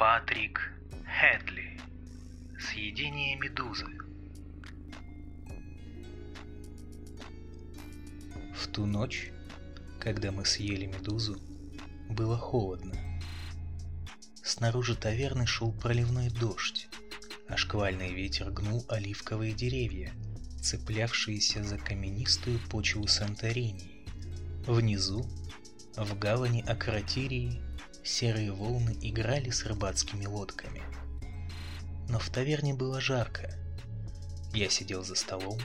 Патрик Хэтли. Съедение медузы. В ту ночь, когда мы съели медузу, было холодно. Снаружи таверны шел проливной дождь, а шквальный ветер гнул оливковые деревья, цеплявшиеся за каменистую почву Санторини. Внизу, в гавани Акротирии, Серые волны играли с рыбацкими лодками. Но в таверне было жарко. Я сидел за столом,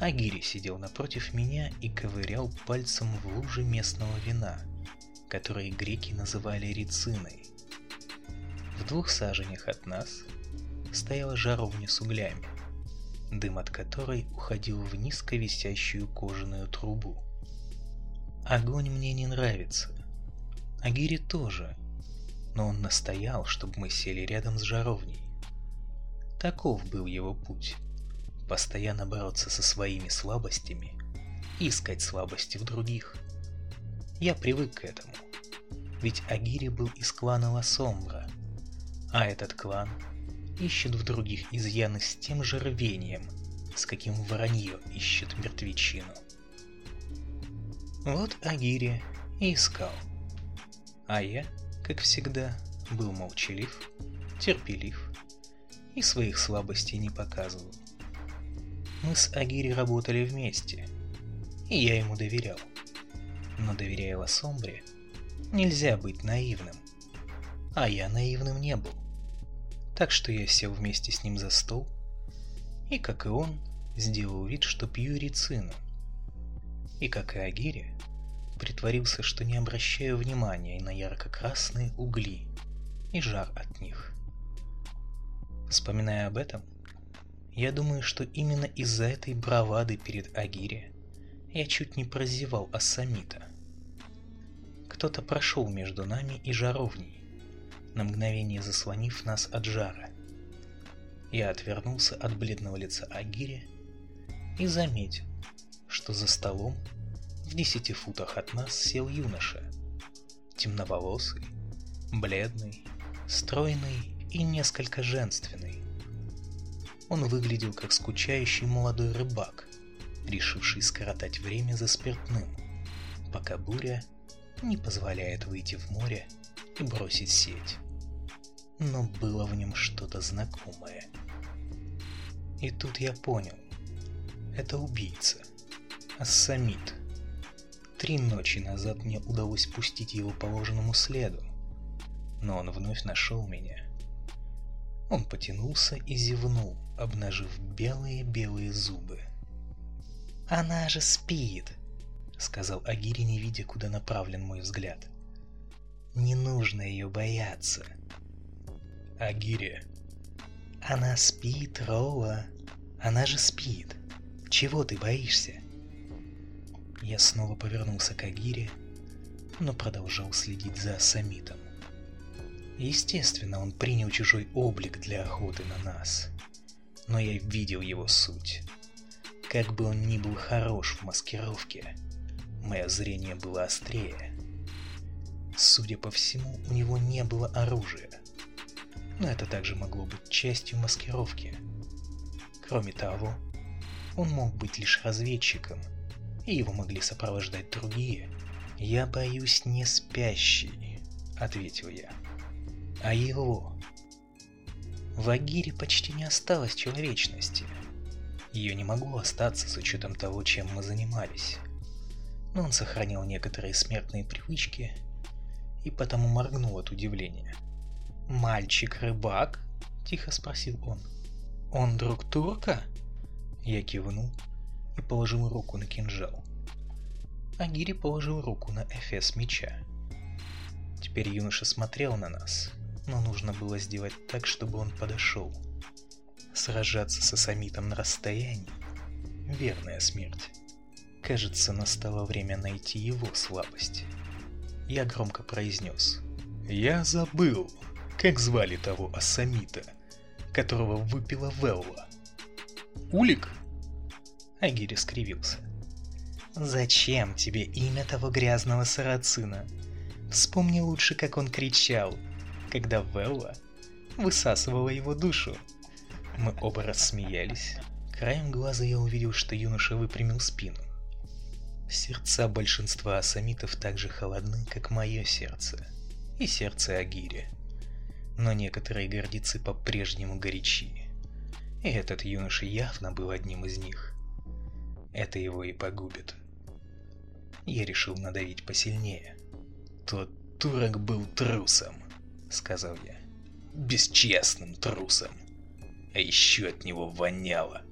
а Гири сидел напротив меня и ковырял пальцем в луже местного вина, которое греки называли рециной. В двух саженях от нас стояла жаровня с углями, дым от которой уходил в низко висящую кожаную трубу. Огонь мне не нравится, Агири тоже, но он настоял, чтобы мы сели рядом с жаровней. Таков был его путь. Постоянно бороться со своими слабостями и искать слабости в других. Я привык к этому. Ведь Агири был из клана Ласомбра, а этот клан ищет в других изъяны с тем же рвением, с каким вранье ищет мертвечину. Вот Агири и искал. А я, как всегда, был молчалив, терпелив и своих слабостей не показывал. Мы с Агири работали вместе, и я ему доверял. Но доверяя Лассомбре, нельзя быть наивным. А я наивным не был. Так что я сел вместе с ним за стол и, как и он, сделал вид, что пью рецину. И, как и Агири, притворился, что не обращаю внимания на ярко-красные угли и жар от них. Вспоминая об этом, я думаю, что именно из-за этой бравады перед Агире я чуть не прозевал Асамита. Кто-то прошел между нами и жаровней, на мгновение заслонив нас от жара. Я отвернулся от бледного лица Агири и заметил, что за столом в десяти футах от нас сел юноша. Темноволосый, бледный, стройный и несколько женственный. Он выглядел как скучающий молодой рыбак, решивший скоротать время за спиртным, пока буря не позволяет выйти в море и бросить сеть. Но было в нем что-то знакомое. И тут я понял. Это убийца. Ассамит. Ассамит. Три ночи назад мне удалось пустить его по ложному следу, но он вновь нашел меня. Он потянулся и зевнул, обнажив белые-белые зубы. «Она же спит!» — сказал Агири, не видя, куда направлен мой взгляд. «Не нужно ее бояться!» «Агири!» «Она спит, Роуа! Она же спит! Чего ты боишься?» Я снова повернулся к Агире, но продолжал следить за Самитом. Естественно, он принял чужой облик для охоты на нас. Но я видел его суть. Как бы он ни был хорош в маскировке, мое зрение было острее. Судя по всему, у него не было оружия. Но это также могло быть частью маскировки. Кроме того, он мог быть лишь разведчиком – и его могли сопровождать другие. «Я боюсь не спящий», — ответил я, — «а его». В Агире почти не осталось человечности. Ее не могло остаться с учетом того, чем мы занимались. Но он сохранил некоторые смертные привычки и потому моргнул от удивления. «Мальчик-рыбак?» – тихо спросил он. «Он друг турка?» Я кивнул и положил руку на кинжал. Агири положил руку на эфес меча. Теперь юноша смотрел на нас, но нужно было сделать так, чтобы он подошел. Сражаться со Самитом на расстоянии — верная смерть. Кажется, настало время найти его слабость. Я громко произнес. «Я забыл, как звали того Асамита, которого выпила Велла?» «Улик?» Агири скривился. «Зачем тебе имя того грязного сарацина? Вспомни лучше, как он кричал, когда Велла высасывала его душу». Мы оба рассмеялись. Краем глаза я увидел, что юноша выпрямил спину. Сердца большинства асамитов так же холодны, как мое сердце и сердце Агири. Но некоторые гордецы по-прежнему горячи. И этот юноша явно был одним из них это его и погубит. Я решил надавить посильнее. Тот турок был трусом, сказал я. Бесчестным трусом. А еще от него воняло.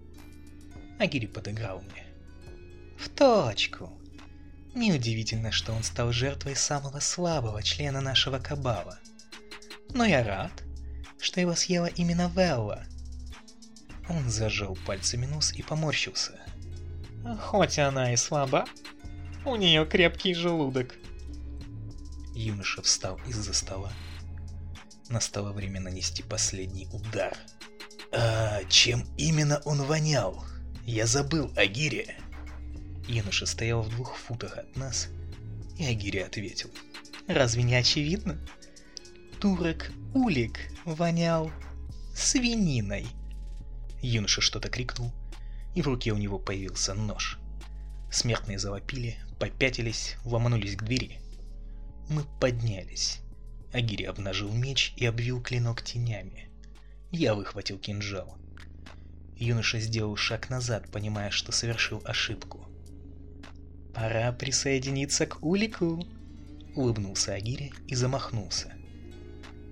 Агири подыграл мне. В точку. Неудивительно, что он стал жертвой самого слабого члена нашего кабала. Но я рад, что его съела именно Велла. Он зажал пальцами нос и поморщился, Хоть она и слаба, у нее крепкий желудок. Юноша встал из-за стола. Настало время нанести последний удар. А чем именно он вонял? Я забыл о гире. Юноша стоял в двух футах от нас, и Агири ответил. Разве не очевидно? Турок Улик вонял свининой. Юноша что-то крикнул, и в руке у него появился нож. Смертные завопили, попятились, ломанулись к двери. Мы поднялись. Агири обнажил меч и обвил клинок тенями. Я выхватил кинжал. Юноша сделал шаг назад, понимая, что совершил ошибку. «Пора присоединиться к Улику!» Улыбнулся Агири и замахнулся.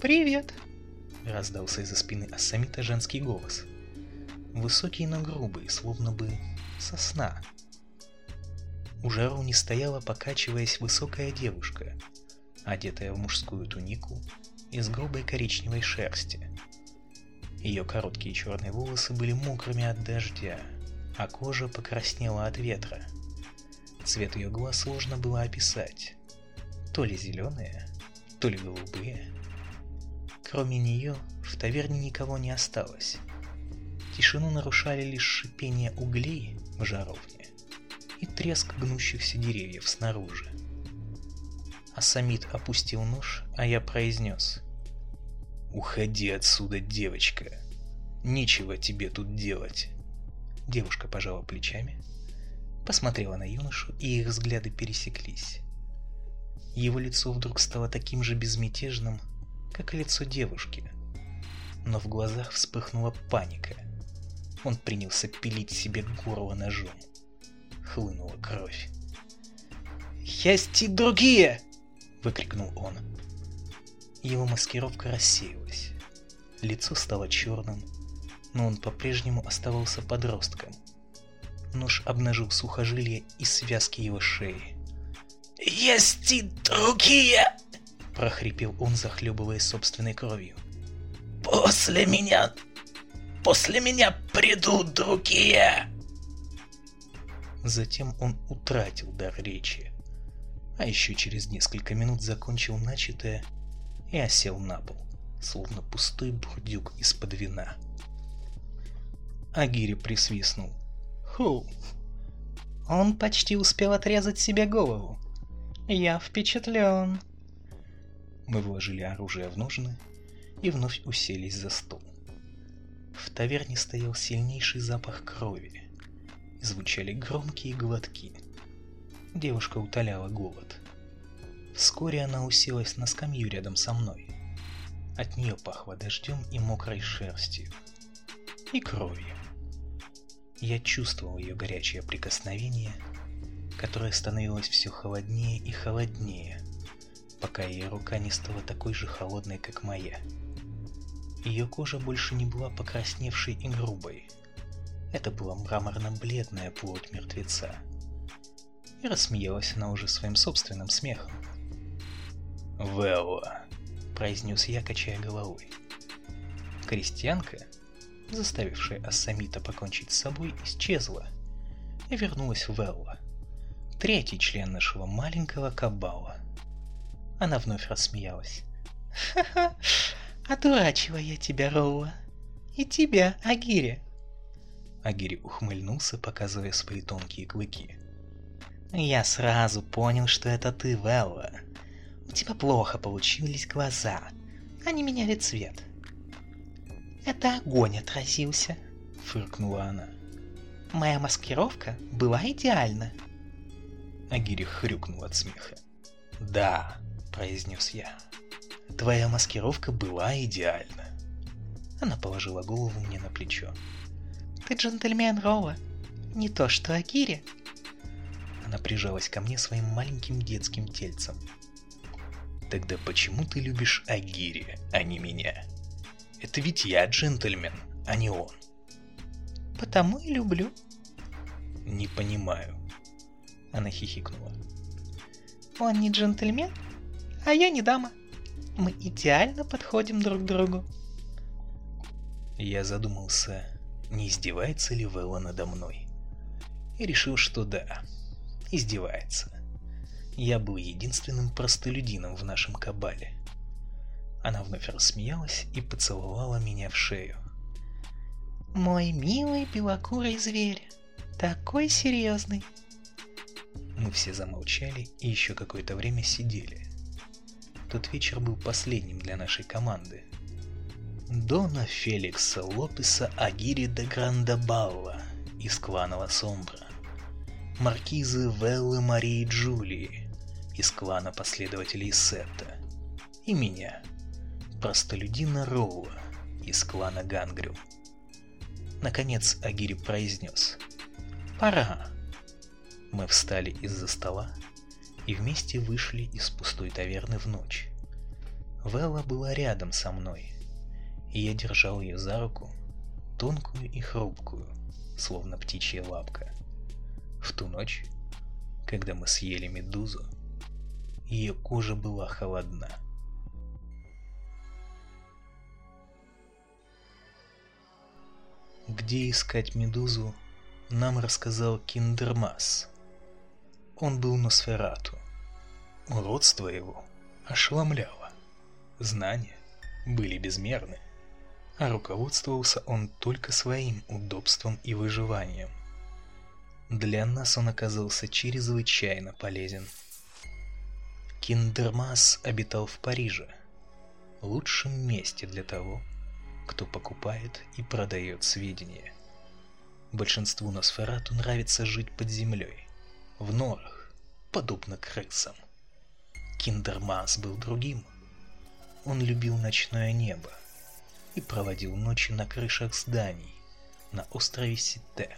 «Привет!» Раздался из-за спины Ассамита женский голос высокий, но грубый, словно бы сосна. У жару не стояла, покачиваясь, высокая девушка, одетая в мужскую тунику из грубой коричневой шерсти. Ее короткие черные волосы были мокрыми от дождя, а кожа покраснела от ветра. Цвет ее глаз сложно было описать. То ли зеленые, то ли голубые. Кроме нее в таверне никого не осталось. Тишину нарушали лишь шипение углей в жаровне и треск гнущихся деревьев снаружи. А самит опустил нож, а я произнес. «Уходи отсюда, девочка. Нечего тебе тут делать». Девушка пожала плечами, посмотрела на юношу, и их взгляды пересеклись. Его лицо вдруг стало таким же безмятежным, как и лицо девушки, но в глазах вспыхнула паника – он принялся пилить себе горло ножом. Хлынула кровь. «Есть и другие!» — выкрикнул он. Его маскировка рассеялась. Лицо стало черным, но он по-прежнему оставался подростком. Нож обнажил сухожилие и связки его шеи. «Есть и другие!» — прохрипел он, захлебывая собственной кровью. «После меня После меня придут другие!» Затем он утратил дар речи, а еще через несколько минут закончил начатое и осел на пол, словно пустой бурдюк из-под вина. Агири присвистнул. «Ху! Он почти успел отрезать себе голову. Я впечатлен!» Мы вложили оружие в ножны и вновь уселись за стол. В таверне стоял сильнейший запах крови. Звучали громкие глотки. Девушка утоляла голод. Вскоре она уселась на скамью рядом со мной. От нее пахло дождем и мокрой шерстью. И кровью. Я чувствовал ее горячее прикосновение, которое становилось все холоднее и холоднее, пока ее рука не стала такой же холодной, как моя. Ее кожа больше не была покрасневшей и грубой. Это была мраморно-бледная плоть мертвеца. И рассмеялась она уже своим собственным смехом. «Вэлла», — произнес я, качая головой. Крестьянка, заставившая Ассамита покончить с собой, исчезла. И вернулась Вэлла, третий член нашего маленького кабала. Она вновь рассмеялась. «Ха-ха, а Одурачила я тебя, Роула. И тебя, Агири. Агири ухмыльнулся, показывая свои тонкие клыки. Я сразу понял, что это ты, Велла. У тебя плохо получились глаза. Они меняли цвет. Это огонь отразился, фыркнула она. Моя маскировка была идеальна. Агири хрюкнул от смеха. «Да», — произнес я. Твоя маскировка была идеальна. Она положила голову мне на плечо. Ты джентльмен, Роуа. Не то что Акири. Она прижалась ко мне своим маленьким детским тельцем. Тогда почему ты любишь Агири, а не меня? Это ведь я джентльмен, а не он. Потому и люблю. Не понимаю. Она хихикнула. Он не джентльмен, а я не дама мы идеально подходим друг другу. Я задумался, не издевается ли Вэлла надо мной. И решил, что да, издевается. Я был единственным простолюдином в нашем кабале. Она вновь рассмеялась и поцеловала меня в шею. «Мой милый белокурый зверь, такой серьезный!» Мы все замолчали и еще какое-то время сидели, тот вечер был последним для нашей команды. Дона Феликса Лопеса Агири де Грандабалла из клана Сомбра. Маркизы Веллы Марии Джулии из клана последователей Сетта. И меня, простолюдина Роула из клана Гангрю. Наконец Агири произнес «Пора». Мы встали из-за стола и вместе вышли из пустой таверны в ночь. Вела была рядом со мной, и я держал ее за руку, тонкую и хрупкую, словно птичья лапка. В ту ночь, когда мы съели медузу, ее кожа была холодна. Где искать медузу, нам рассказал Киндермас – он был Носферату. Уродство его ошеломляло. Знания были безмерны, а руководствовался он только своим удобством и выживанием. Для нас он оказался чрезвычайно полезен. Киндерманс обитал в Париже, лучшем месте для того, кто покупает и продает сведения. Большинству Носферату нравится жить под землей – в норах, подобно крысам. Киндерманс был другим. Он любил ночное небо и проводил ночи на крышах зданий на острове Сите.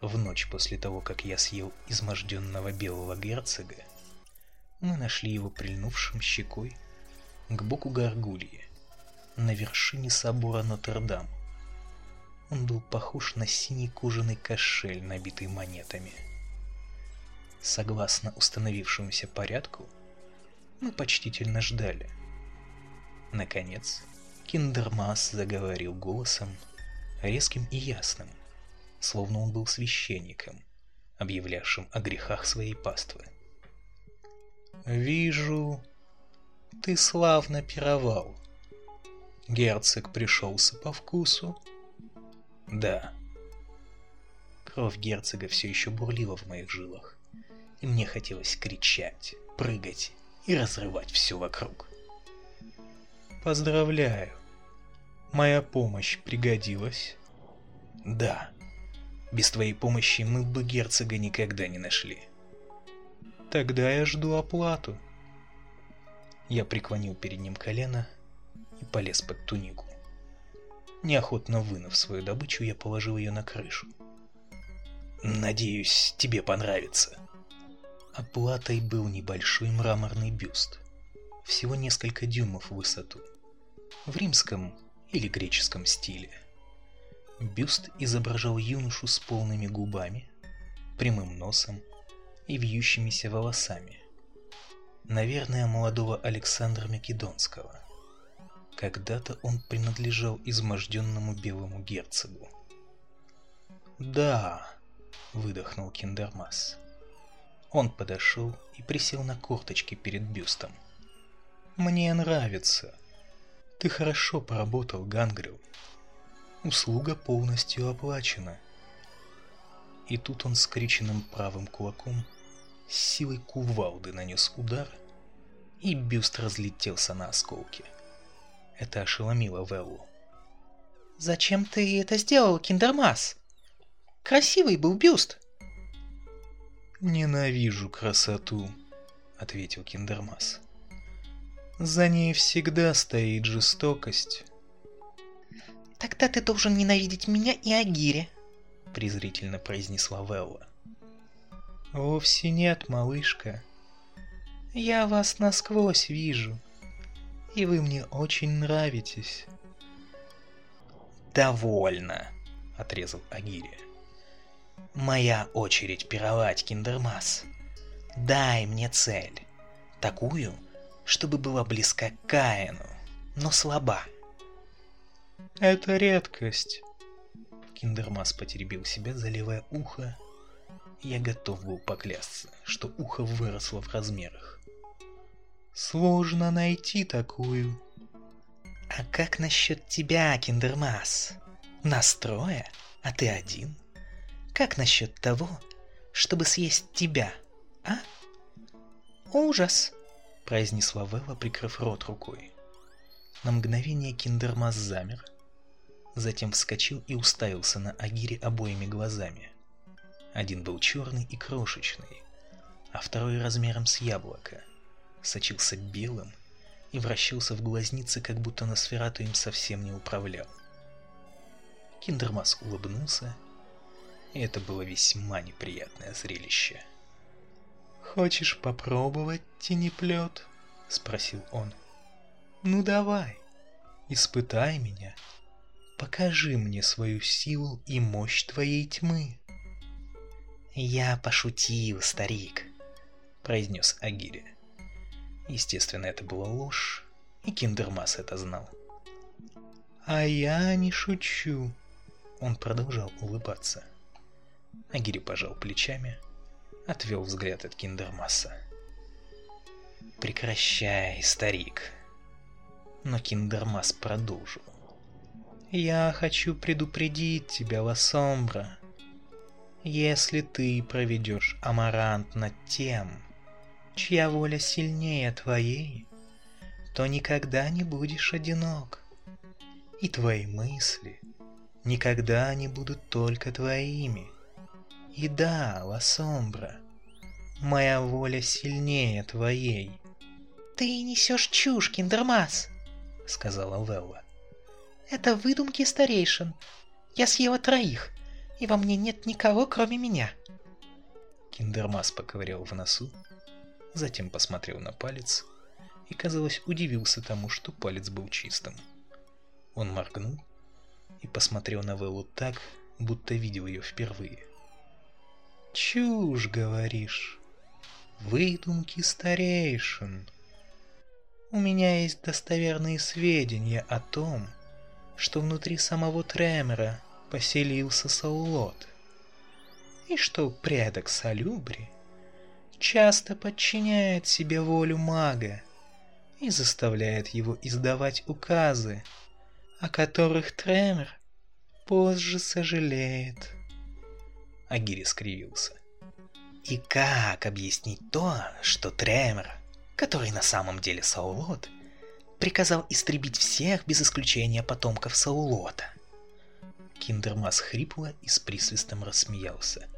В ночь после того, как я съел изможденного белого герцога, мы нашли его прильнувшим щекой к боку горгульи на вершине собора Нотр-Дам. Он был похож на синий кожаный кошель, набитый монетами. Согласно установившемуся порядку, мы почтительно ждали. Наконец, Киндермас заговорил голосом, резким и ясным, словно он был священником, объявлявшим о грехах своей паствы. «Вижу, ты славно пировал. Герцог пришелся по вкусу?» «Да». Кровь герцога все еще бурлила в моих жилах. Мне хотелось кричать, прыгать и разрывать все вокруг. Поздравляю. Моя помощь пригодилась? Да. Без твоей помощи мы бы герцога никогда не нашли. Тогда я жду оплату. Я преклонил перед ним колено и полез под тунику. Неохотно вынув свою добычу, я положил ее на крышу. Надеюсь, тебе понравится. А Оплатой был небольшой мраморный бюст, всего несколько дюймов в высоту, в римском или греческом стиле. Бюст изображал юношу с полными губами, прямым носом и вьющимися волосами. Наверное, молодого Александра Македонского. Когда-то он принадлежал изможденному белому герцогу. «Да», — выдохнул Киндермас, — он подошел и присел на корточки перед бюстом. «Мне нравится. Ты хорошо поработал, Гангрил. Услуга полностью оплачена». И тут он скриченным правым кулаком с силой кувалды нанес удар, и бюст разлетелся на осколки. Это ошеломило Веллу. «Зачем ты это сделал, Киндермас? Красивый был бюст!» «Ненавижу красоту», — ответил Киндермас. «За ней всегда стоит жестокость». «Тогда ты должен ненавидеть меня и Агири», — презрительно произнесла Велла. «Вовсе нет, малышка. Я вас насквозь вижу, и вы мне очень нравитесь». «Довольно», — отрезал Агирия. Моя очередь пировать, киндермас. Дай мне цель. Такую, чтобы была близка к Каину, но слаба. Это редкость. Киндермас потеребил себя, заливая ухо. Я готов был поклясться, что ухо выросло в размерах. Сложно найти такую. А как насчет тебя, Киндермас? Настроя? А ты один? Как насчет того, чтобы съесть тебя, а? Ужас! произнесла Вела, прикрыв рот рукой. На мгновение киндермас замер, затем вскочил и уставился на Агире обоими глазами. Один был черный и крошечный, а второй размером с яблоко. Сочился белым и вращался в глазнице, как будто на Носферату им совсем не управлял. Киндермас улыбнулся это было весьма неприятное зрелище. «Хочешь попробовать, тенеплет?» — спросил он. «Ну давай, испытай меня. Покажи мне свою силу и мощь твоей тьмы». «Я пошутил, старик», — произнес Агири. Естественно, это была ложь, и Киндермас это знал. «А я не шучу», — он продолжал улыбаться. Агири пожал плечами, отвел взгляд от Киндермаса. «Прекращай, старик!» Но Киндермас продолжил. «Я хочу предупредить тебя, Лассомбра. Если ты проведешь амарант над тем, чья воля сильнее твоей, то никогда не будешь одинок, и твои мысли никогда не будут только твоими. И да, Лассомбра, моя воля сильнее твоей. Ты несешь чушь, Киндермас, сказала Велла. Это выдумки старейшин. Я съела троих, и во мне нет никого, кроме меня. Киндермас поковырял в носу, затем посмотрел на палец и, казалось, удивился тому, что палец был чистым. Он моргнул и посмотрел на Веллу так, будто видел ее впервые. Чушь говоришь. Выдумки старейшин. У меня есть достоверные сведения о том, что внутри самого Тремера поселился Саулот, и что предок Салюбри часто подчиняет себе волю мага и заставляет его издавать указы, о которых Тремер позже сожалеет. Агири скривился. И как объяснить то, что Тремор, который на самом деле Саулот, приказал истребить всех без исключения потомков Саулота? Киндермас хрипло и с присвистом рассмеялся.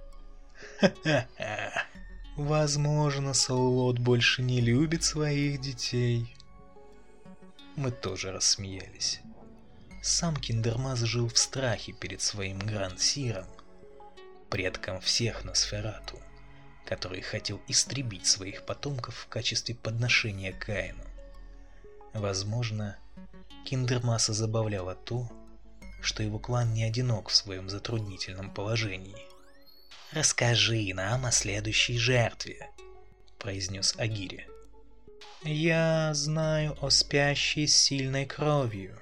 «Ха-ха-ха! Возможно, Саулот больше не любит своих детей». Мы тоже рассмеялись. Сам Киндермас жил в страхе перед своим Гран-Сиром, предком всех Носферату, который хотел истребить своих потомков в качестве подношения Каину. Возможно, Киндермаса забавляло то, что его клан не одинок в своем затруднительном положении. «Расскажи нам о следующей жертве», — произнес Агири. «Я знаю о спящей с сильной кровью.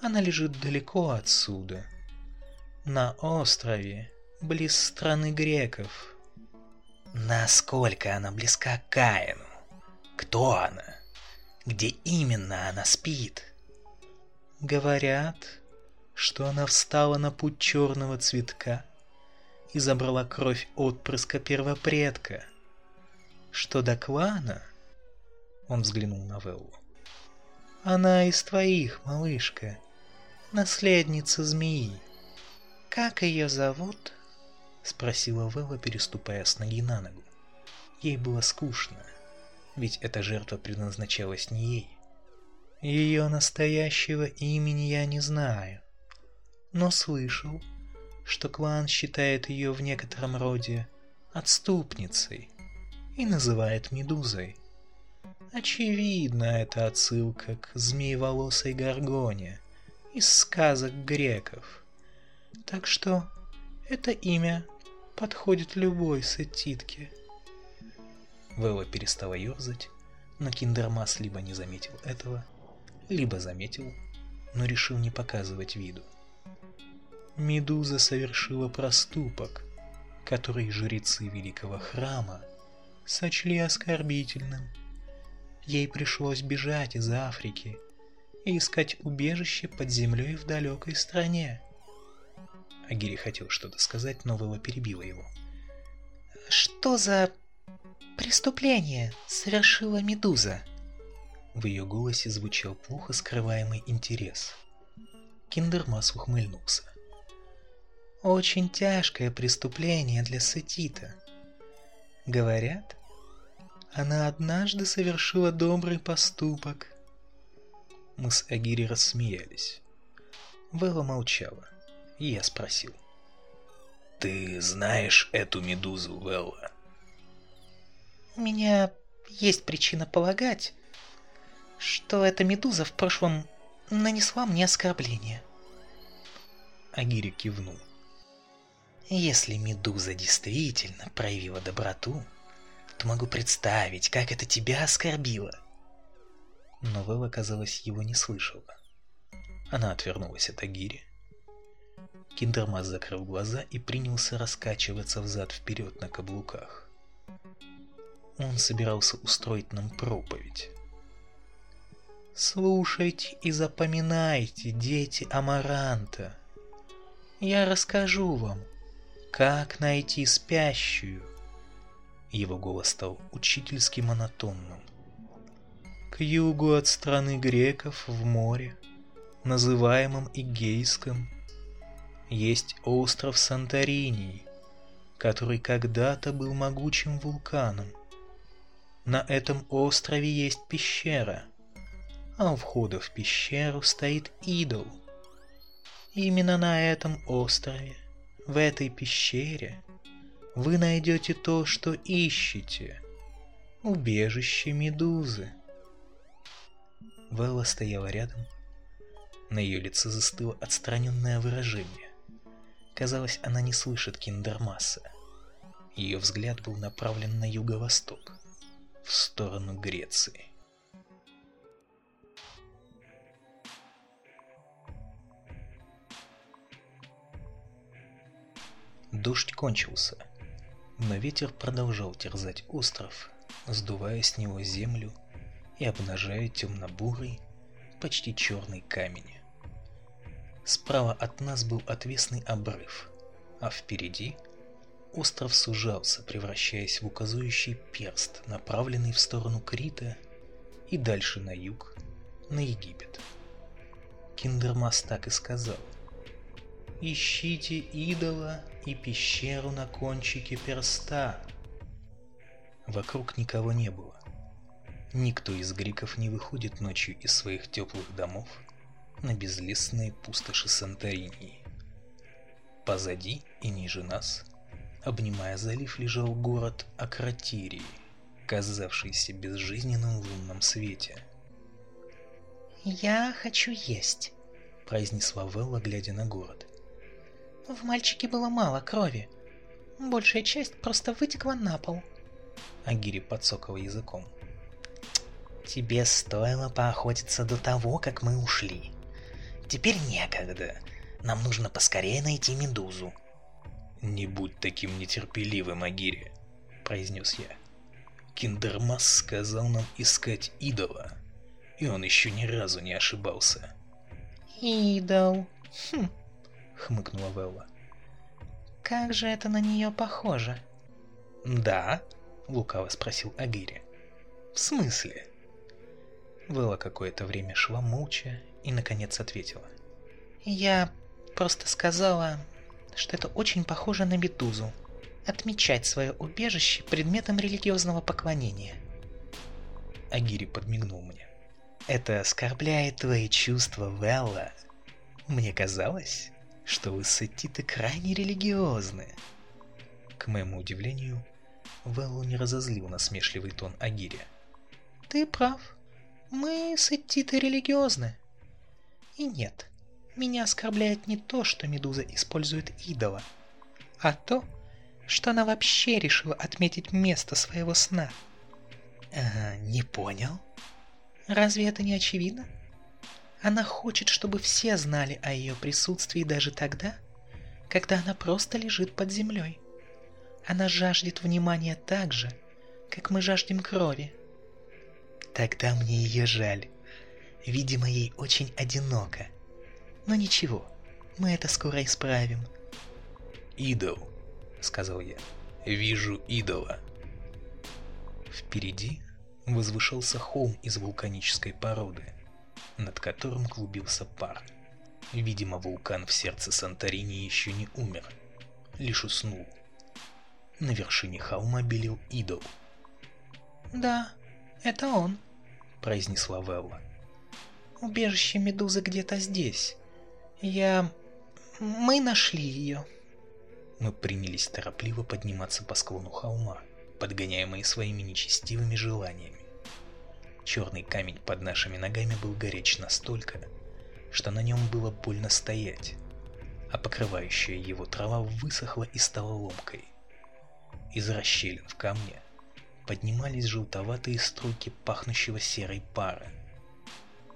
Она лежит далеко отсюда, на острове, близ страны греков. Насколько она близка к Каину? Кто она? Где именно она спит? Говорят, что она встала на путь черного цветка и забрала кровь отпрыска первопредка. Что до клана... Он взглянул на Веллу. Она из твоих, малышка. Наследница змеи. Как ее зовут? — спросила Вела, переступая с ноги на ногу. Ей было скучно, ведь эта жертва предназначалась не ей. Ее настоящего имени я не знаю, но слышал, что клан считает ее в некотором роде отступницей и называет медузой. Очевидно, это отсылка к змееволосой Гаргоне из сказок греков. Так что это имя подходит любой с этитки. Вэлла перестала ерзать, но Киндермас либо не заметил этого, либо заметил, но решил не показывать виду. Медуза совершила проступок, который жрецы Великого Храма сочли оскорбительным. Ей пришлось бежать из Африки и искать убежище под землей в далекой стране. Агири хотел что-то сказать, но Вэлла перебила его. «Что за преступление совершила Медуза?» В ее голосе звучал плохо скрываемый интерес. Киндермас ухмыльнулся. «Очень тяжкое преступление для Сетита. Говорят, она однажды совершила добрый поступок». Мы с Агири рассмеялись. Вэлла молчала и я спросил. «Ты знаешь эту медузу, Велла?» «У меня есть причина полагать, что эта медуза в прошлом нанесла мне оскорбление». Агири кивнул. «Если медуза действительно проявила доброту, то могу представить, как это тебя оскорбило». Но Велла оказалось, его не слышала. Она отвернулась от Агири Киндермас закрыл глаза и принялся раскачиваться взад-вперед на каблуках. Он собирался устроить нам проповедь. «Слушайте и запоминайте, дети Амаранта. Я расскажу вам, как найти спящую». Его голос стал учительски монотонным. «К югу от страны греков в море, называемом Игейском, есть остров Санторини, который когда-то был могучим вулканом. На этом острове есть пещера, а у входа в пещеру стоит идол. Именно на этом острове, в этой пещере, вы найдете то, что ищете – убежище медузы. Велла стояла рядом, на ее лице застыло отстраненное выражение. Казалось, она не слышит Киндермасса. Ее взгляд был направлен на юго-восток, в сторону Греции. Дождь кончился, но ветер продолжал терзать остров, сдувая с него землю и обнажая темно-бурый, почти черный камень. Справа от нас был отвесный обрыв, а впереди остров сужался, превращаясь в указывающий перст, направленный в сторону Крита и дальше на юг, на Египет. Киндермас так и сказал. «Ищите идола и пещеру на кончике перста!» Вокруг никого не было. Никто из греков не выходит ночью из своих теплых домов – на безлесные пустоши Санторини. Позади и ниже нас, обнимая залив, лежал город Акротирии, казавшийся безжизненным в лунном свете. «Я хочу есть», — произнесла Велла, глядя на город. «В мальчике было мало крови. Большая часть просто вытекла на пол». Агири подсокала языком. «Тебе стоило поохотиться до того, как мы ушли», Теперь некогда. Нам нужно поскорее найти Медузу. «Не будь таким нетерпеливым, Агири», — произнес я. «Киндермас сказал нам искать идола, и он еще ни разу не ошибался». «Идол», хм, хмыкнула Велла. «Как же это на нее похоже?» «Да?» — лукаво спросил Агири. «В смысле?» Вела какое-то время шла молча и, наконец, ответила. «Я просто сказала, что это очень похоже на Медузу. Отмечать свое убежище предметом религиозного поклонения». Агири подмигнул мне. «Это оскорбляет твои чувства, Велла. Мне казалось, что вы с Этиты крайне религиозны». К моему удивлению, Веллу не разозлил насмешливый тон Агири. «Ты прав. Мы с Этитой религиозны», и нет, меня оскорбляет не то, что Медуза использует идола, а то, что она вообще решила отметить место своего сна. А, не понял. Разве это не очевидно? Она хочет, чтобы все знали о ее присутствии даже тогда, когда она просто лежит под землей. Она жаждет внимания так же, как мы жаждем крови. Тогда мне ее жаль. Видимо, ей очень одиноко. Но ничего, мы это скоро исправим. «Идол», — сказал я. «Вижу идола». Впереди возвышался холм из вулканической породы, над которым клубился пар. Видимо, вулкан в сердце Санторини еще не умер, лишь уснул. На вершине холма белил идол. «Да, это он», — произнесла Велла. Убежище Медузы где-то здесь. Я... Мы нашли ее. Мы принялись торопливо подниматься по склону холма, подгоняемые своими нечестивыми желаниями. Черный камень под нашими ногами был горяч настолько, что на нем было больно стоять, а покрывающая его трава высохла и стала ломкой. Из расщелин в камне поднимались желтоватые струйки пахнущего серой пары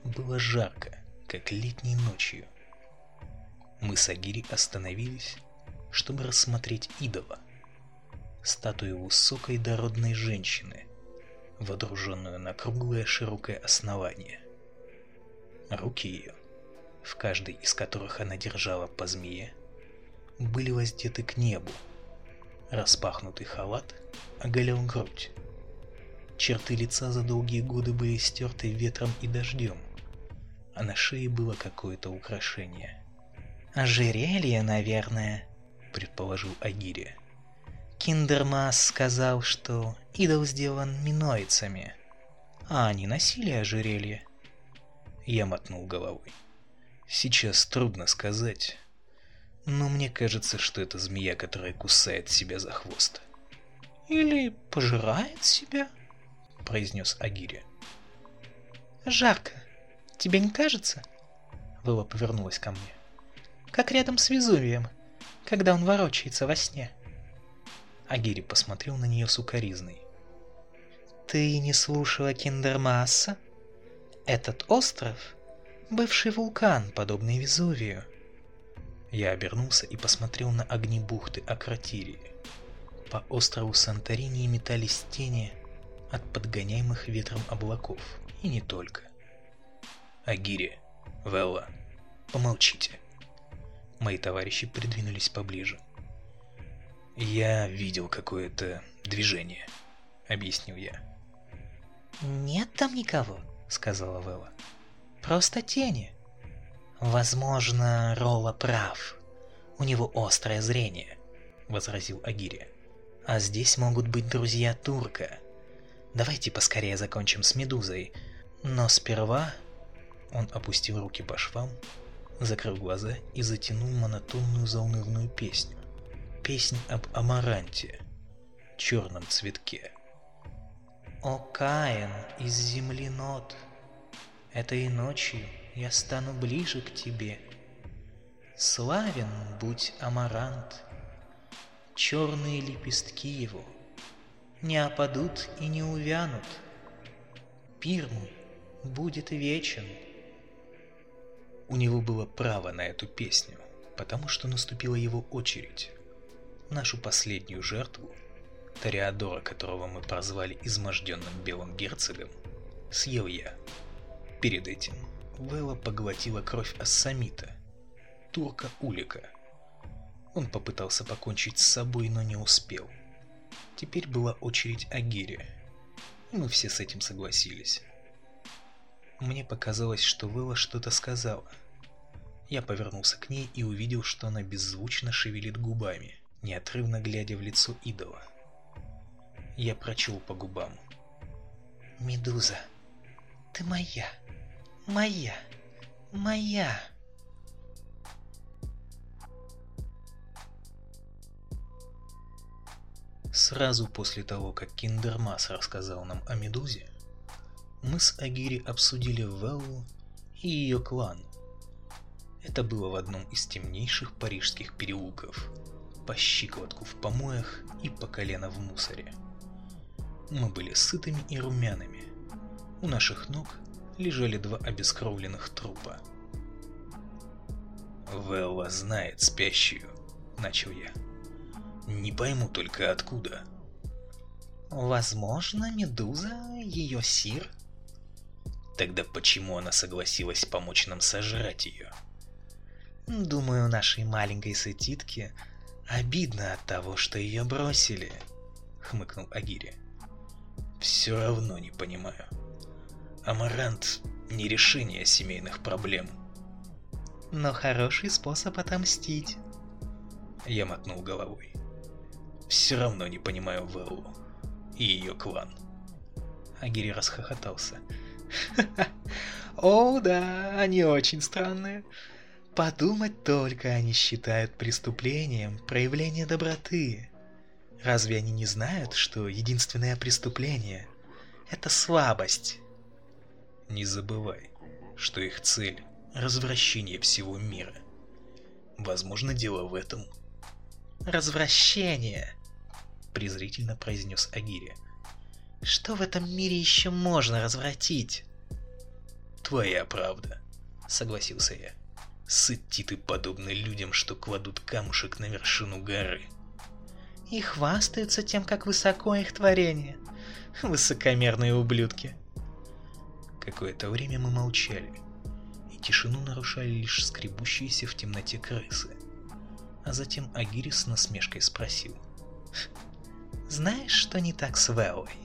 было жарко, как летней ночью. Мы с Агири остановились, чтобы рассмотреть идола. Статую высокой дородной женщины, водруженную на круглое широкое основание. Руки ее, в каждой из которых она держала по змее, были воздеты к небу. Распахнутый халат оголял грудь. Черты лица за долгие годы были стерты ветром и дождем а на шее было какое-то украшение. «Ожерелье, наверное», — предположил Агири. Киндермас сказал, что идол сделан минойцами, а они носили ожерелье. Я мотнул головой. Сейчас трудно сказать, но мне кажется, что это змея, которая кусает себя за хвост. «Или пожирает себя», — произнес Агири. «Жарко», Тебе не кажется?» Лола повернулась ко мне. «Как рядом с Везувием, когда он ворочается во сне». Агири посмотрел на нее сукоризной. «Ты не слушала Киндермаса? Этот остров — бывший вулкан, подобный Везувию». Я обернулся и посмотрел на огни бухты Акротирии. По острову Санторини метались тени от подгоняемых ветром облаков, и не только. Агири, Велла, помолчите. Мои товарищи придвинулись поближе. «Я видел какое-то движение», — объяснил я. «Нет там никого», — сказала Вела. «Просто тени». «Возможно, Ролла прав. У него острое зрение», — возразил Агири. «А здесь могут быть друзья Турка. Давайте поскорее закончим с Медузой, но сперва он опустил руки по швам, закрыл глаза и затянул монотонную заунывную песню. Песнь об амаранте, черном цветке. «О, Каин из земли нот, этой ночью я стану ближе к тебе. Славен будь амарант, черные лепестки его не опадут и не увянут. Пир будет вечен, — у него было право на эту песню, потому что наступила его очередь. Нашу последнюю жертву, Тореадора, которого мы прозвали изможденным белым герцогом, съел я. Перед этим Вела поглотила кровь Ассамита, турка Улика. Он попытался покончить с собой, но не успел. Теперь была очередь Агири, и мы все с этим согласились. Мне показалось, что Вела что-то сказала, я повернулся к ней и увидел, что она беззвучно шевелит губами, неотрывно глядя в лицо идола. Я прочел по губам. «Медуза, ты моя, моя, моя!» Сразу после того, как Киндермас рассказал нам о Медузе, мы с Агири обсудили Веллу и ее клан, это было в одном из темнейших парижских переулков, по щиколотку в помоях и по колено в мусоре. Мы были сытыми и румяными. У наших ног лежали два обескровленных трупа. «Велла знает спящую», — начал я. «Не пойму только откуда». «Возможно, Медуза — ее сир», Тогда почему она согласилась помочь нам сожрать ее? Думаю, нашей маленькой сатитке обидно от того, что ее бросили, хмыкнул Агири. Все равно не понимаю. Амарант не решение семейных проблем. Но хороший способ отомстить. Я мотнул головой. Все равно не понимаю Вэллу и ее клан. Агири расхохотался. О, да, они очень странные. Подумать только, они считают преступлением проявление доброты. Разве они не знают, что единственное преступление — это слабость? Не забывай, что их цель — развращение всего мира. Возможно, дело в этом. «Развращение!» — презрительно произнес Агири. «Что в этом мире еще можно развратить?» «Твоя правда», — согласился я. Сатиты подобны людям, что кладут камушек на вершину горы. И хвастаются тем, как высоко их творение. Высокомерные ублюдки. Какое-то время мы молчали, и тишину нарушали лишь скребущиеся в темноте крысы. А затем Агирис с насмешкой спросил. «Знаешь, что не так с Вэллой?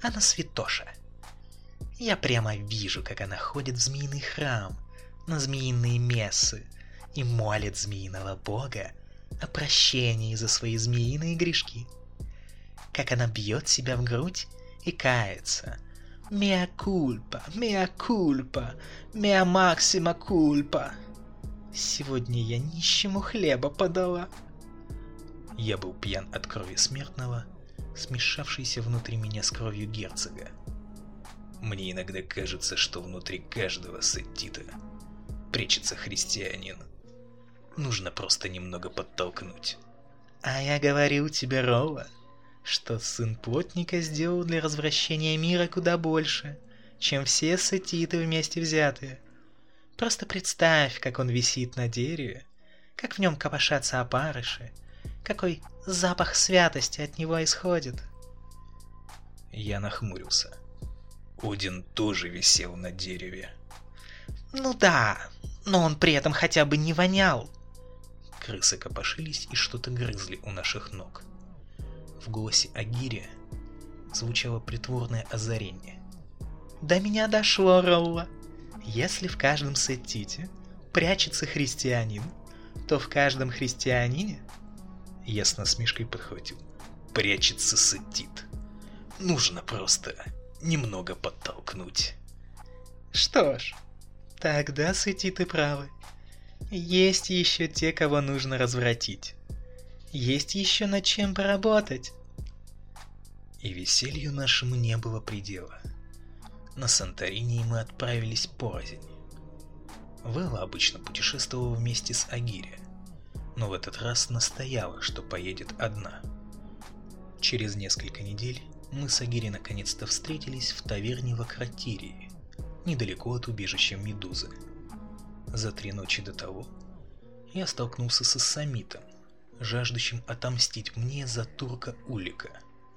Она святоша. Я прямо вижу, как она ходит в змеиный храм, на змеиные мессы и молит змеиного бога о прощении за свои змеиные грешки. Как она бьет себя в грудь и кается. «Меа кульпа, меа кульпа, меа максима кульпа!» Сегодня я нищему хлеба подала. Я был пьян от крови смертного, смешавшейся внутри меня с кровью герцога. Мне иногда кажется, что внутри каждого сеттита прячется христианин. Нужно просто немного подтолкнуть. А я говорил тебе, Рова, что сын плотника сделал для развращения мира куда больше, чем все сетиты вместе взятые. Просто представь, как он висит на дереве, как в нем копошатся опарыши, какой запах святости от него исходит. Я нахмурился. Один тоже висел на дереве. Ну да, но он при этом хотя бы не вонял. Крысы копошились и что-то грызли у наших ног. В голосе Агири звучало притворное озарение. До меня дошло, Ролла. Если в каждом сеттите прячется христианин, то в каждом христианине... Я с насмешкой подхватил. Прячется сеттит. Нужно просто немного подтолкнуть. Что ж, Тогда, Сыти, ты правы. Есть еще те, кого нужно развратить. Есть еще над чем поработать. И веселью нашему не было предела. На Санторини мы отправились порознь. Вэлла обычно путешествовала вместе с Агири, но в этот раз настояла, что поедет одна. Через несколько недель мы с Агири наконец-то встретились в таверне в Акротирии, недалеко от убежища Медузы. За три ночи до того я столкнулся со Самитом, жаждущим отомстить мне за турка Улика,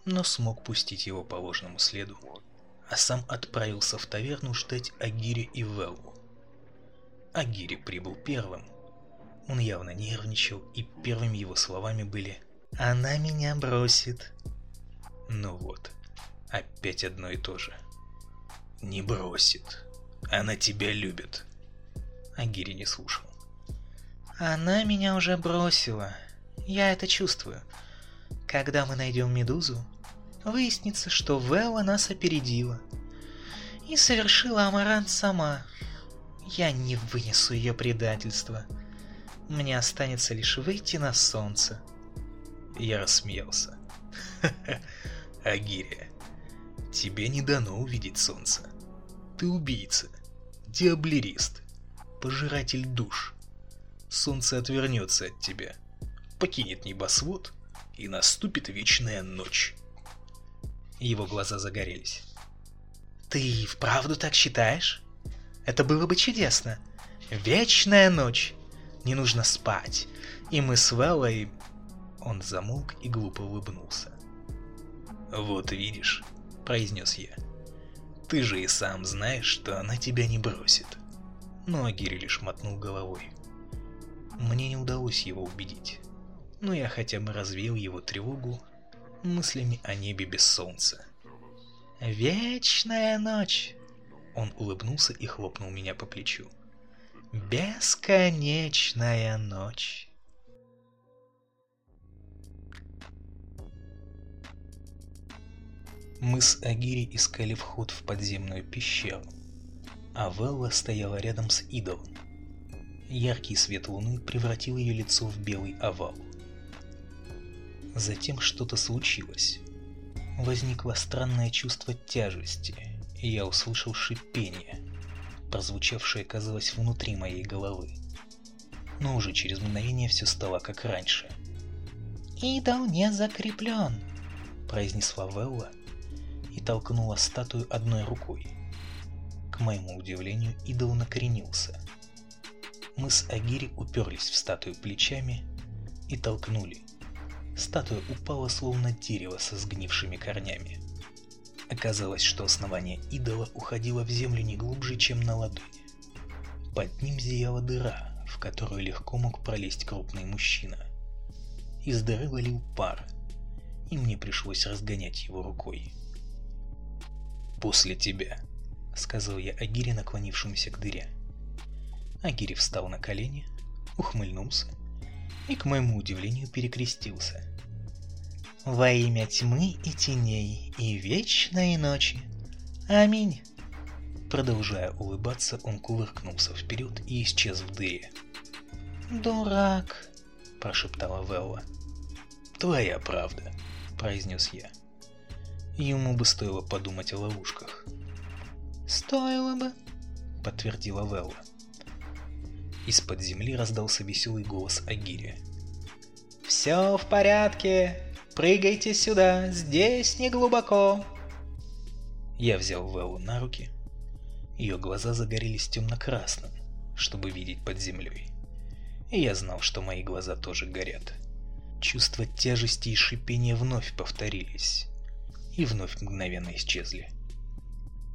но смог пустить его по ложному следу, а сам отправился в таверну ждать Агири и Велму. Агири прибыл первым. Он явно нервничал, и первыми его словами были «Она меня бросит». Ну вот, опять одно и то же не бросит. Она тебя любит. Агири не слушал. Она меня уже бросила. Я это чувствую. Когда мы найдем Медузу, выяснится, что Вела нас опередила. И совершила Амарант сама. Я не вынесу ее предательства. Мне останется лишь выйти на солнце. Я рассмеялся. Агирия, Тебе не дано увидеть солнце. Ты убийца, диаблерист, пожиратель душ. Солнце отвернется от тебя, покинет небосвод, и наступит вечная ночь. Его глаза загорелись. «Ты вправду так считаешь? Это было бы чудесно. Вечная ночь. Не нужно спать. И мы с Веллой...» Он замолк и глупо улыбнулся. «Вот видишь, произнес я. «Ты же и сам знаешь, что она тебя не бросит». Но Гири лишь мотнул головой. Мне не удалось его убедить, но я хотя бы развеял его тревогу мыслями о небе без солнца. «Вечная ночь!» Он улыбнулся и хлопнул меня по плечу. «Бесконечная ночь!» Мы с Агири искали вход в подземную пещеру, а Велла стояла рядом с идолом. Яркий свет луны превратил ее лицо в белый овал. Затем что-то случилось. Возникло странное чувство тяжести, и я услышал шипение, прозвучавшее, казалось, внутри моей головы. Но уже через мгновение все стало как раньше. «Идол не закреплен», — произнесла Велла, и толкнула статую одной рукой. К моему удивлению, идол накоренился. Мы с Агири уперлись в статую плечами и толкнули. Статуя упала, словно дерево со сгнившими корнями. Оказалось, что основание идола уходило в землю не глубже, чем на ладони. Под ним зияла дыра, в которую легко мог пролезть крупный мужчина. Из дыры валил пар, и мне пришлось разгонять его рукой после тебя», — сказал я Агире, наклонившемуся к дыре. Агире встал на колени, ухмыльнулся и, к моему удивлению, перекрестился. «Во имя тьмы и теней и вечной ночи! Аминь!» Продолжая улыбаться, он кувыркнулся вперед и исчез в дыре. «Дурак!» – прошептала Велла. «Твоя правда», – произнес я. Ему бы стоило подумать о ловушках. «Стоило бы», — подтвердила Велла. Из-под земли раздался веселый голос Агири. «Все в порядке! Прыгайте сюда, здесь не глубоко!» Я взял Веллу на руки. Ее глаза загорелись темно-красным, чтобы видеть под землей. И я знал, что мои глаза тоже горят. Чувство тяжести и шипения вновь повторились и вновь мгновенно исчезли.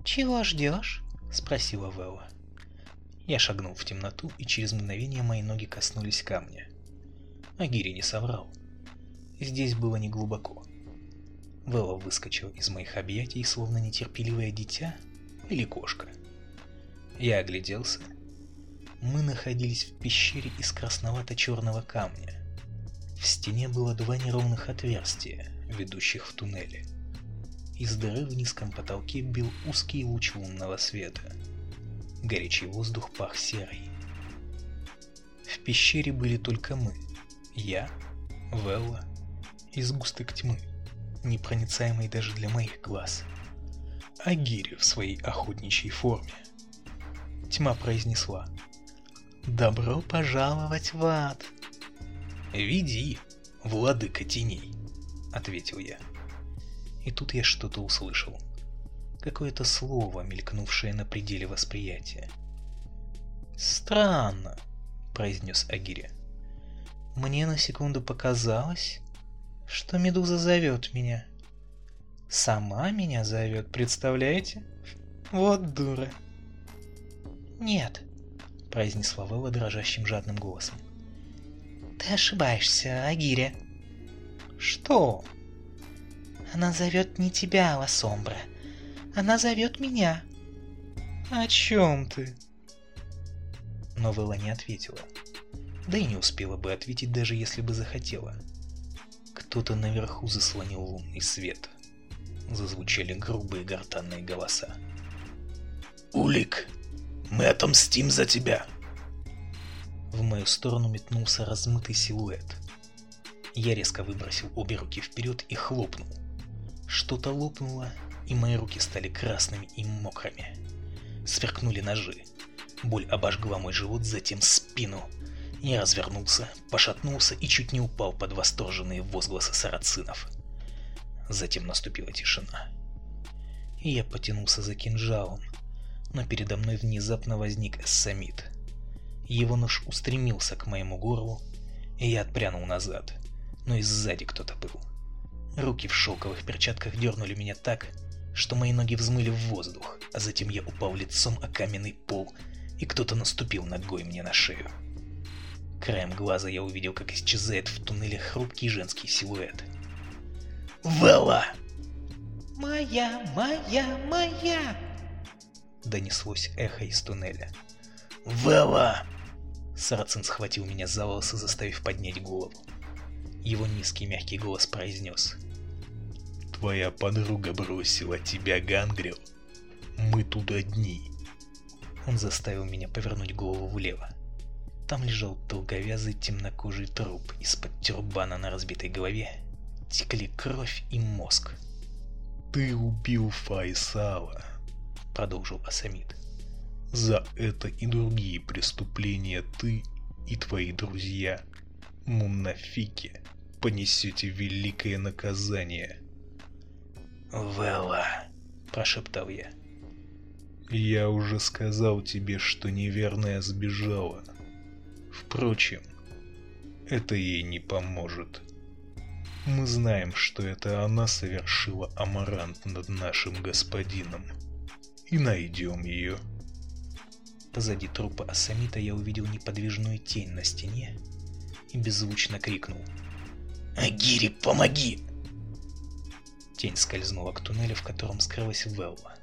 «Чего ждешь?» — спросила Вэлла. Я шагнул в темноту, и через мгновение мои ноги коснулись камня. Агири не соврал. Здесь было неглубоко. Вэлла выскочил из моих объятий, словно нетерпеливое дитя или кошка. Я огляделся. Мы находились в пещере из красновато-черного камня. В стене было два неровных отверстия, ведущих в туннели. Из дыры в низком потолке бил узкий луч лунного света. Горячий воздух пах серой. В пещере были только мы. Я, Велла и сгусток тьмы, непроницаемый даже для моих глаз. А Гири в своей охотничьей форме. Тьма произнесла. «Добро пожаловать в ад!» «Веди, владыка теней!» — ответил я. И тут я что-то услышал. Какое-то слово, мелькнувшее на пределе восприятия. «Странно», — произнес Агиря. «Мне на секунду показалось, что медуза зовет меня. Сама меня зовет, представляете? Вот дура!» «Нет», — произнесла Вэлла дрожащим жадным голосом. «Ты ошибаешься, Агиря». «Что?» Она зовет не тебя, Ласомбра. Она зовет меня. А о чем ты? Но Вела не ответила. Да и не успела бы ответить, даже если бы захотела. Кто-то наверху заслонил лунный свет. Зазвучали грубые гортанные голоса. «Улик, мы отомстим за тебя!» В мою сторону метнулся размытый силуэт. Я резко выбросил обе руки вперед и хлопнул. Что-то лопнуло, и мои руки стали красными и мокрыми. Сверкнули ножи. Боль обожгла мой живот, затем спину. Я развернулся, пошатнулся и чуть не упал под восторженные возгласы сарацинов. Затем наступила тишина. Я потянулся за кинжалом, но передо мной внезапно возник Эссамид. Его нож устремился к моему горлу, и я отпрянул назад, но и сзади кто-то был. Руки в шелковых перчатках дернули меня так, что мои ноги взмыли в воздух, а затем я упал лицом о каменный пол, и кто-то наступил ногой мне на шею. Краем глаза я увидел, как исчезает в туннеле хрупкий женский силуэт. «Вела!» «Моя, моя, моя!» Донеслось эхо из туннеля. «Вела!» Сарацин схватил меня за волосы, заставив поднять голову. Его низкий мягкий голос произнес. «Твоя подруга бросила тебя, Гангрил. Мы тут одни». Он заставил меня повернуть голову влево. Там лежал долговязый темнокожий труп, из-под тюрбана на разбитой голове текли кровь и мозг. «Ты убил Файсала», — продолжил Асамид. «За это и другие преступления ты и твои друзья, мумнафики, понесете великое наказание. «Вела», — прошептал я. «Я уже сказал тебе, что неверная сбежала. Впрочем, это ей не поможет. Мы знаем, что это она совершила амарант над нашим господином. И найдем ее». Позади трупа Асамита я увидел неподвижную тень на стене и беззвучно крикнул — «Агири, помоги!» Тень скользнула к туннелю, в котором скрылась Велла.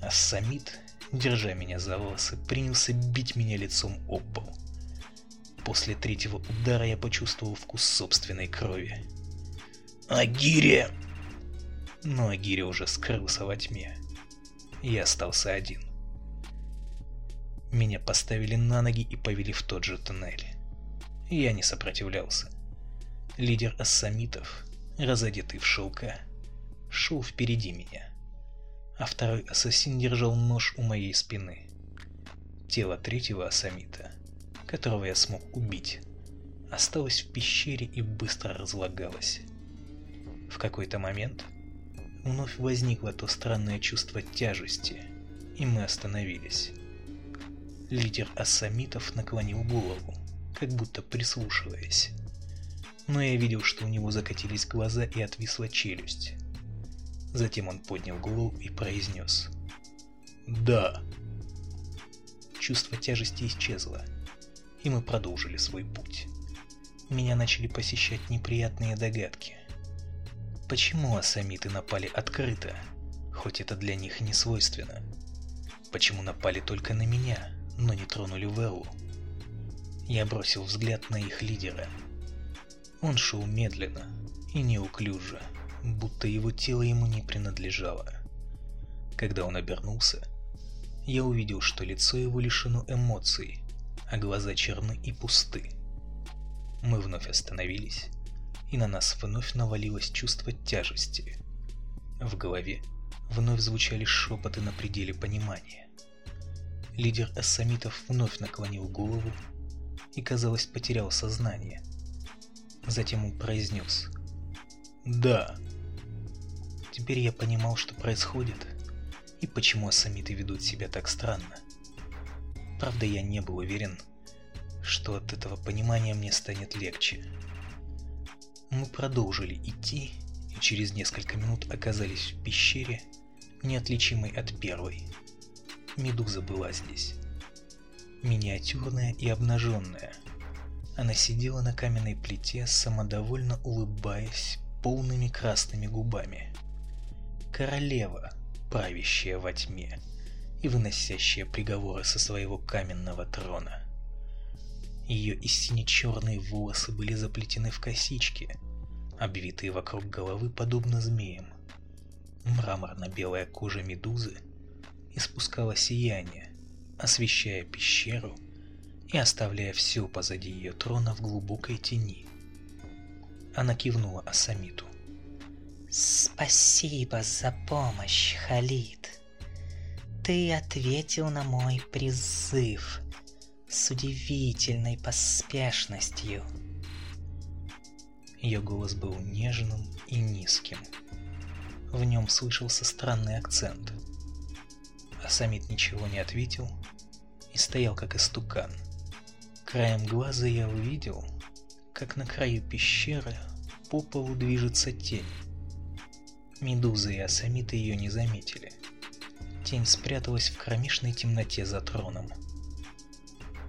А Самит, держа меня за волосы, принялся бить меня лицом об пол. После третьего удара я почувствовал вкус собственной крови. «Агири!» Но Агири уже скрылся во тьме. Я остался один. Меня поставили на ноги и повели в тот же туннель. Я не сопротивлялся. Лидер ассамитов, разодетый в шелка, шел впереди меня, а второй ассасин держал нож у моей спины. Тело третьего ассамита, которого я смог убить, осталось в пещере и быстро разлагалось. В какой-то момент вновь возникло то странное чувство тяжести, и мы остановились. Лидер ассамитов наклонил голову, как будто прислушиваясь но я видел, что у него закатились глаза и отвисла челюсть. Затем он поднял голову и произнес. «Да». Чувство тяжести исчезло, и мы продолжили свой путь. Меня начали посещать неприятные догадки. Почему асамиты напали открыто, хоть это для них не свойственно? Почему напали только на меня, но не тронули Вэллу? Я бросил взгляд на их лидера — он шел медленно и неуклюже, будто его тело ему не принадлежало. Когда он обернулся, я увидел, что лицо его лишено эмоций, а глаза черны и пусты. Мы вновь остановились, и на нас вновь навалилось чувство тяжести. В голове вновь звучали шепоты на пределе понимания. Лидер ассамитов вновь наклонил голову и, казалось, потерял сознание – Затем он произнес. «Да». Теперь я понимал, что происходит, и почему асамиты ведут себя так странно. Правда, я не был уверен, что от этого понимания мне станет легче. Мы продолжили идти, и через несколько минут оказались в пещере, неотличимой от первой. Медуза была здесь. Миниатюрная и обнаженная – она сидела на каменной плите, самодовольно улыбаясь полными красными губами. Королева, правящая во тьме и выносящая приговоры со своего каменного трона. Ее истинно черные волосы были заплетены в косички, обвитые вокруг головы подобно змеям. Мраморно-белая кожа медузы испускала сияние, освещая пещеру – и оставляя все позади ее трона в глубокой тени. Она кивнула Асамиту. «Спасибо за помощь, Халид. Ты ответил на мой призыв с удивительной поспешностью». Ее голос был нежным и низким. В нем слышался странный акцент. Асамит ничего не ответил и стоял как истукан – Краем глаза я увидел, как на краю пещеры по полу движется тень. Медузы и осамиты ее не заметили. Тень спряталась в кромешной темноте за троном.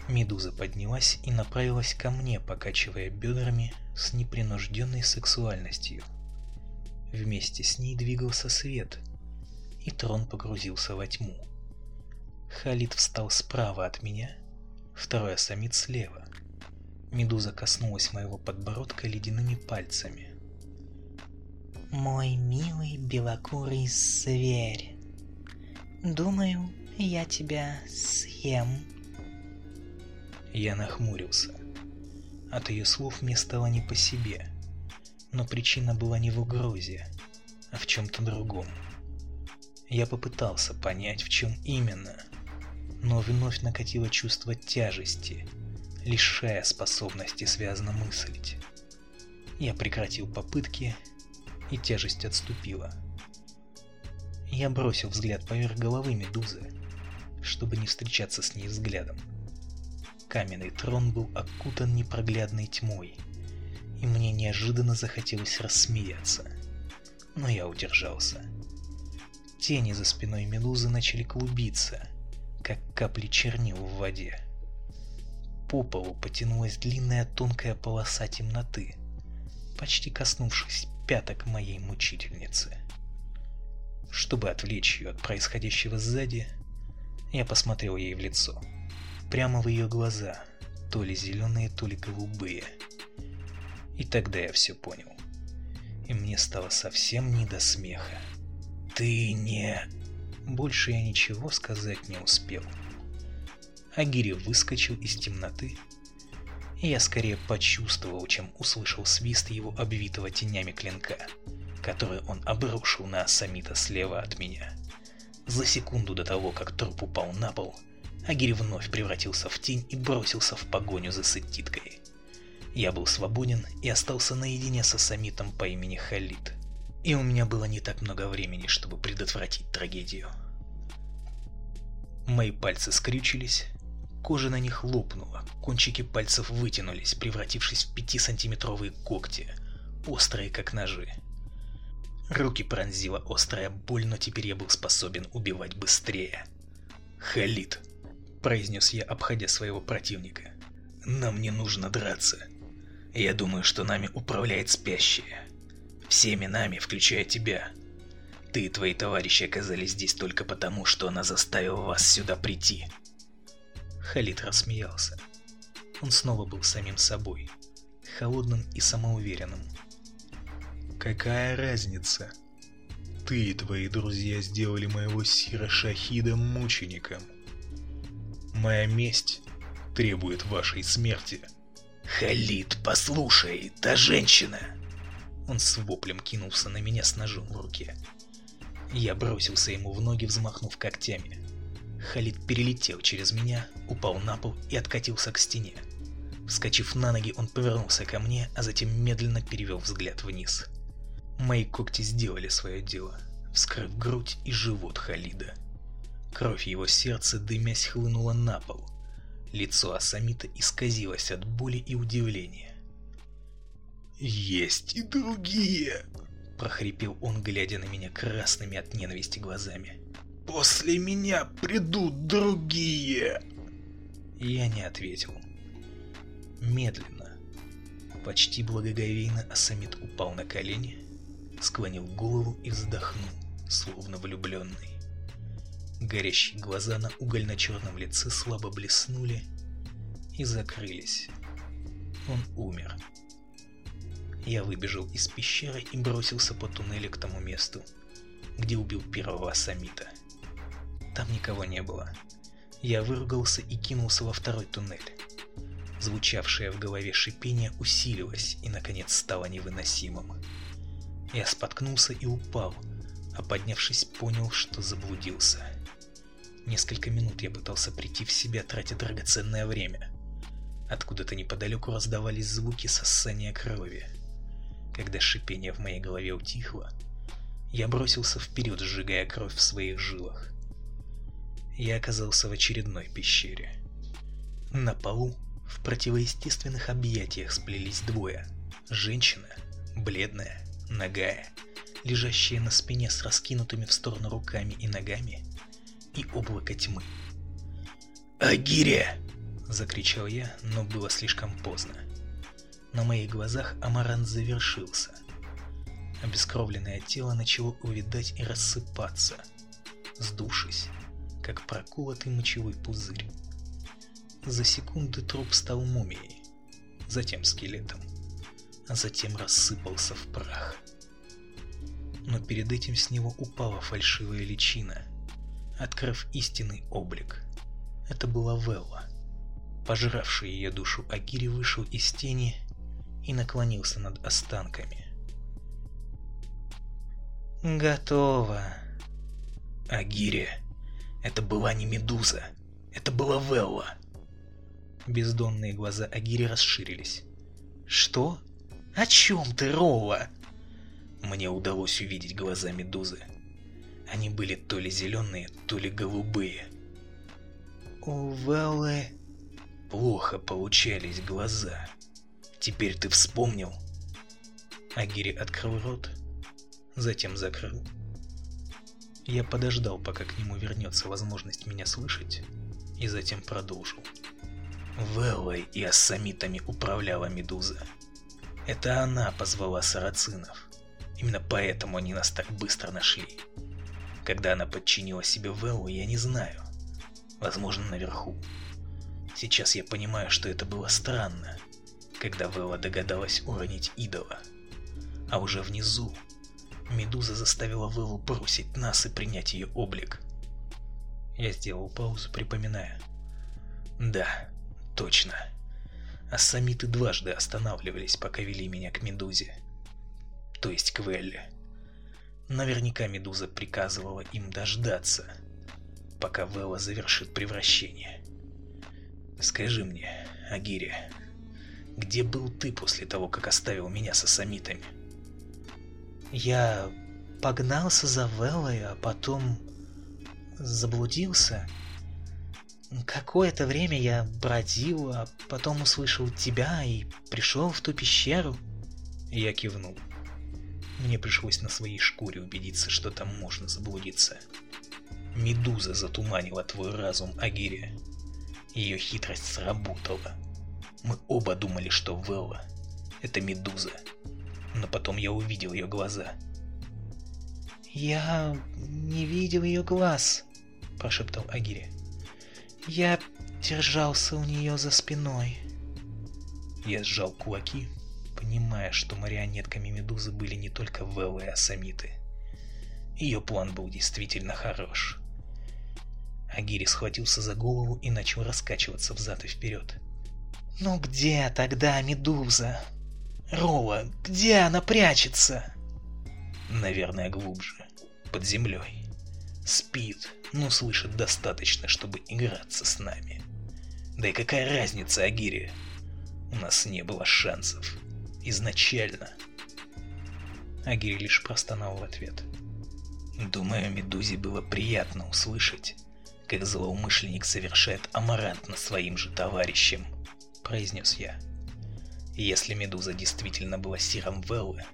Медуза поднялась и направилась ко мне, покачивая бедрами с непринужденной сексуальностью. Вместе с ней двигался свет, и трон погрузился во тьму. Халид встал справа от меня Второй самит слева. Медуза коснулась моего подбородка ледяными пальцами. «Мой милый белокурый зверь, думаю, я тебя съем». Я нахмурился. От ее слов мне стало не по себе, но причина была не в угрозе, а в чем-то другом. Я попытался понять, в чем именно – но вновь накатило чувство тяжести, лишая способности связно мыслить. Я прекратил попытки, и тяжесть отступила. Я бросил взгляд поверх головы медузы, чтобы не встречаться с ней взглядом. Каменный трон был окутан непроглядной тьмой, и мне неожиданно захотелось рассмеяться. Но я удержался. Тени за спиной медузы начали клубиться — как капли чернил в воде. По полу потянулась длинная тонкая полоса темноты, почти коснувшись пяток моей мучительницы. Чтобы отвлечь ее от происходящего сзади, я посмотрел ей в лицо. Прямо в ее глаза, то ли зеленые, то ли голубые. И тогда я все понял. И мне стало совсем не до смеха. «Ты не больше я ничего сказать не успел. Агири выскочил из темноты. Я скорее почувствовал, чем услышал свист его обвитого тенями клинка, который он обрушил на Асамита слева от меня. За секунду до того, как труп упал на пол, Агири вновь превратился в тень и бросился в погоню за сетиткой. Я был свободен и остался наедине со Самитом по имени Халид и у меня было не так много времени, чтобы предотвратить трагедию. Мои пальцы скрючились, кожа на них лопнула, кончики пальцев вытянулись, превратившись в пятисантиметровые когти, острые как ножи. Руки пронзила острая боль, но теперь я был способен убивать быстрее. «Халид», — произнес я, обходя своего противника, — «нам не нужно драться. Я думаю, что нами управляет спящая. Всеми нами, включая тебя. Ты и твои товарищи оказались здесь только потому, что она заставила вас сюда прийти. Халид рассмеялся. Он снова был самим собой, холодным и самоуверенным. Какая разница? Ты и твои друзья сделали моего Сира Шахида мучеником. Моя месть требует вашей смерти. Халид, послушай, та женщина, он с воплем кинулся на меня с ножом в руке. Я бросился ему в ноги, взмахнув когтями. Халид перелетел через меня, упал на пол и откатился к стене. Вскочив на ноги, он повернулся ко мне, а затем медленно перевел взгляд вниз. Мои когти сделали свое дело, вскрыв грудь и живот Халида. Кровь его сердца дымясь хлынула на пол. Лицо Асамита исказилось от боли и удивления. «Есть и другие!» – прохрипел он, глядя на меня красными от ненависти глазами. «После меня придут другие!» Я не ответил. Медленно, почти благоговейно Асамит упал на колени, склонил голову и вздохнул, словно влюбленный. Горящие глаза на угольно-черном лице слабо блеснули и закрылись. Он умер. Я выбежал из пещеры и бросился по туннелю к тому месту, где убил первого самита. Там никого не было. Я выругался и кинулся во второй туннель. Звучавшее в голове шипение усилилось и, наконец, стало невыносимым. Я споткнулся и упал, а поднявшись, понял, что заблудился. Несколько минут я пытался прийти в себя, тратя драгоценное время. Откуда-то неподалеку раздавались звуки сосания крови. Когда шипение в моей голове утихло, я бросился вперед, сжигая кровь в своих жилах. Я оказался в очередной пещере. На полу в противоестественных объятиях сплелись двое. Женщина, бледная, ногая, лежащая на спине с раскинутыми в сторону руками и ногами, и облако тьмы. «Агирия!» — закричал я, но было слишком поздно. На моих глазах амарант завершился. Обескровленное тело начало увидать и рассыпаться, сдувшись, как проколотый мочевой пузырь. За секунды труп стал мумией, затем скелетом, а затем рассыпался в прах. Но перед этим с него упала фальшивая личина, открыв истинный облик. Это была Велла. Пожравший ее душу Агири вышел из тени и наклонился над останками. «Готово!» «Агири! Это была не Медуза! Это была Велла!» Бездонные глаза Агири расширились. «Что? О чем ты, Ролла?» Мне удалось увидеть глаза Медузы. Они были то ли зеленые, то ли голубые. У Веллы плохо получались глаза. «Глаза!» Теперь ты вспомнил. Агири открыл рот, затем закрыл. Я подождал, пока к нему вернется возможность меня слышать, и затем продолжил. Веллой и ассамитами управляла Медуза. Это она позвала сарацинов. Именно поэтому они нас так быстро нашли. Когда она подчинила себе Веллу, я не знаю. Возможно, наверху. Сейчас я понимаю, что это было странно когда Вела догадалась уронить идола. А уже внизу Медуза заставила Велу бросить нас и принять ее облик. Я сделал паузу, припоминая. Да, точно. А самиты дважды останавливались, пока вели меня к Медузе. То есть к Велле. Наверняка Медуза приказывала им дождаться, пока Вела завершит превращение. Скажи мне, Агири, где был ты после того, как оставил меня со самитами? Я погнался за Веллой, а потом заблудился. Какое-то время я бродил, а потом услышал тебя и пришел в ту пещеру. Я кивнул. Мне пришлось на своей шкуре убедиться, что там можно заблудиться. Медуза затуманила твой разум, Агири. Ее хитрость сработала. Мы оба думали, что Велла — это медуза. Но потом я увидел ее глаза. «Я не видел ее глаз», — прошептал Агири. «Я держался у нее за спиной». Я сжал кулаки, понимая, что марионетками Медузы были не только Велла и Асамиты. Ее план был действительно хорош. Агири схватился за голову и начал раскачиваться взад и вперед. Ну где тогда медуза? Рола, где она прячется? Наверное, глубже, под землей. Спит, но слышит достаточно, чтобы играться с нами. Да и какая разница, Агири? У нас не было шансов. Изначально. Агири лишь простонал в ответ. Думаю, Медузе было приятно услышать, как злоумышленник совершает амарант над своим же товарищем –— произнес я. Если Медуза действительно была сиром Веллы,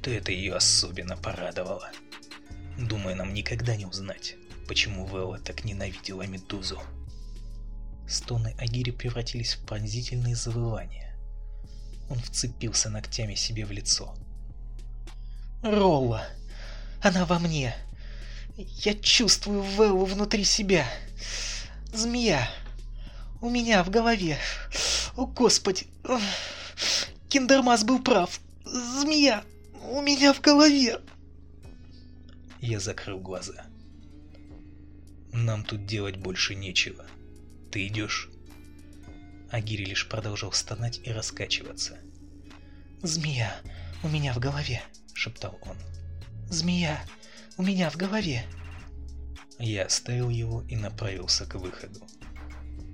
то это ее особенно порадовало. Думаю, нам никогда не узнать, почему Велла так ненавидела Медузу. Стоны Агири превратились в пронзительные завывания. Он вцепился ногтями себе в лицо. «Ролла! Она во мне! Я чувствую Веллу внутри себя! Змея!» у меня в голове. О, Господи! Киндермас был прав. Змея у меня в голове. Я закрыл глаза. Нам тут делать больше нечего. Ты идешь? Агири лишь продолжал стонать и раскачиваться. «Змея у меня в голове», — шептал он. «Змея у меня в голове». Я оставил его и направился к выходу.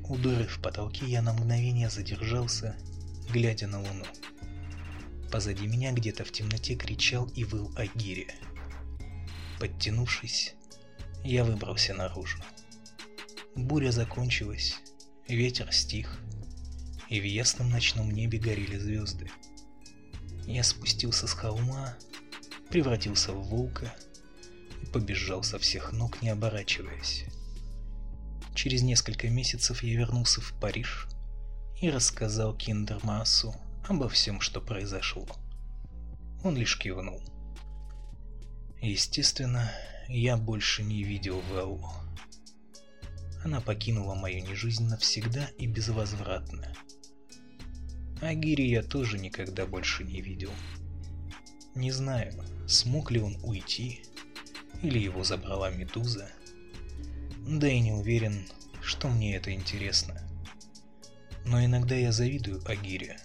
У дыры в потолке я на мгновение задержался, глядя на луну. Позади меня где-то в темноте кричал и выл Агири. Подтянувшись, я выбрался наружу. Буря закончилась, ветер стих, и в ясном ночном небе горели звезды. Я спустился с холма, превратился в волка и побежал со всех ног, не оборачиваясь. Через несколько месяцев я вернулся в Париж и рассказал Киндермасу обо всем, что произошло. Он лишь кивнул. Естественно, я больше не видел Веллу. Она покинула мою нежизнь навсегда и безвозвратно. А Гири я тоже никогда больше не видел. Не знаю, смог ли он уйти, или его забрала Медуза – да и не уверен, что мне это интересно. Но иногда я завидую Агире.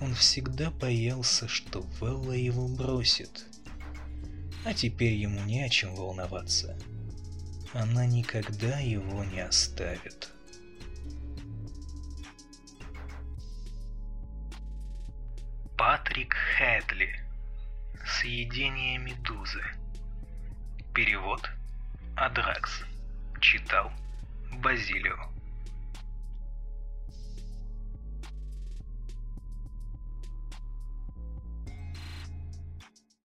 Он всегда боялся, что Велла его бросит. А теперь ему не о чем волноваться. Она никогда его не оставит. Патрик Хедли. Съедение медузы. Перевод Адракс читал Базилио.